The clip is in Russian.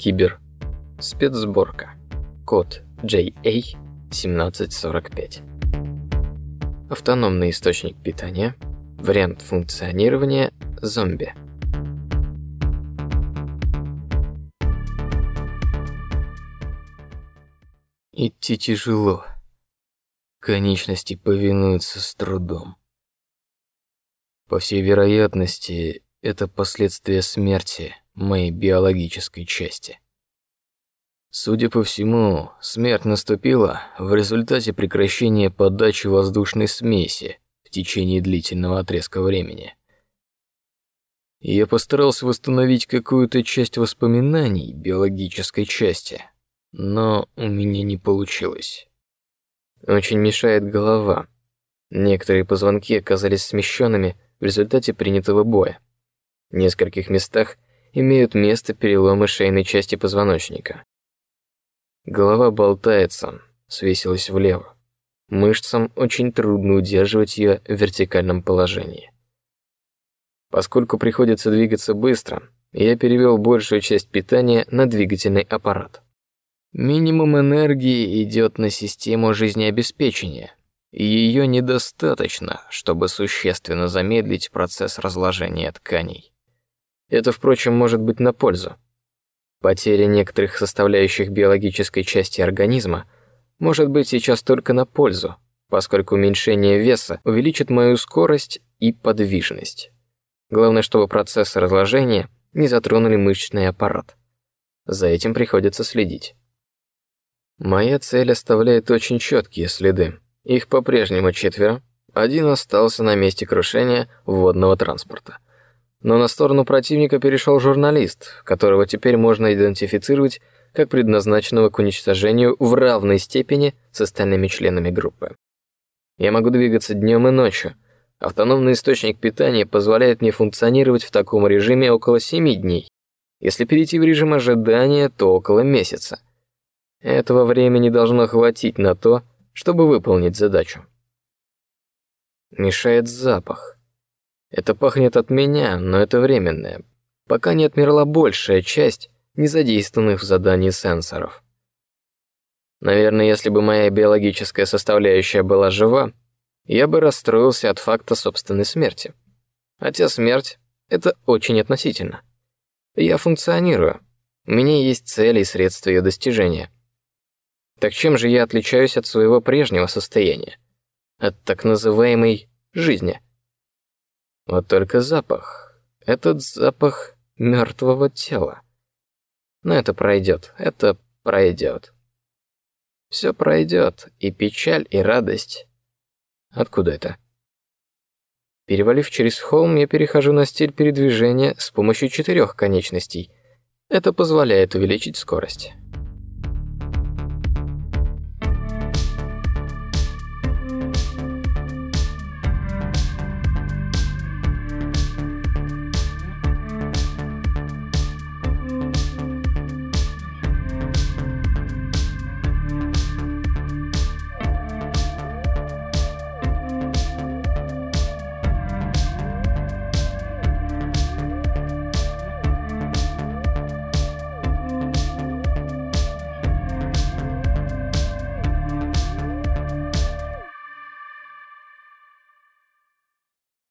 Кибер. Спецсборка. Код JA1745. Автономный источник питания. Вариант функционирования зомби. Идти тяжело. Конечности повинуются с трудом. По всей вероятности, это последствия смерти моей биологической части. Судя по всему, смерть наступила в результате прекращения подачи воздушной смеси в течение длительного отрезка времени. Я постарался восстановить какую-то часть воспоминаний биологической части, но у меня не получилось. Очень мешает голова. Некоторые позвонки оказались смещенными в результате принятого боя. В нескольких местах имеют место переломы шейной части позвоночника. Голова болтается, свесилась влево. Мышцам очень трудно удерживать ее в вертикальном положении. Поскольку приходится двигаться быстро, я перевел большую часть питания на двигательный аппарат. Минимум энергии идет на систему жизнеобеспечения, и ее недостаточно, чтобы существенно замедлить процесс разложения тканей. Это, впрочем, может быть на пользу. Потеря некоторых составляющих биологической части организма может быть сейчас только на пользу, поскольку уменьшение веса увеличит мою скорость и подвижность. Главное, чтобы процессы разложения не затронули мышечный аппарат. За этим приходится следить. Моя цель оставляет очень четкие следы. Их по-прежнему четверо. Один остался на месте крушения водного транспорта но на сторону противника перешел журналист, которого теперь можно идентифицировать как предназначенного к уничтожению в равной степени с остальными членами группы. Я могу двигаться днем и ночью. Автономный источник питания позволяет мне функционировать в таком режиме около семи дней. Если перейти в режим ожидания, то около месяца. Этого времени должно хватить на то, чтобы выполнить задачу. Мешает запах. Это пахнет от меня, но это временное, пока не отмерла большая часть незадействованных в задании сенсоров. Наверное, если бы моя биологическая составляющая была жива, я бы расстроился от факта собственной смерти. Хотя смерть — это очень относительно. Я функционирую, у меня есть цели и средства ее достижения. Так чем же я отличаюсь от своего прежнего состояния, от так называемой жизни? Вот только запах. Этот запах мертвого тела. Но это пройдет, это пройдет. Все пройдет, и печаль, и радость. Откуда это? Перевалив через холм, я перехожу на стиль передвижения с помощью четырех конечностей. Это позволяет увеличить скорость.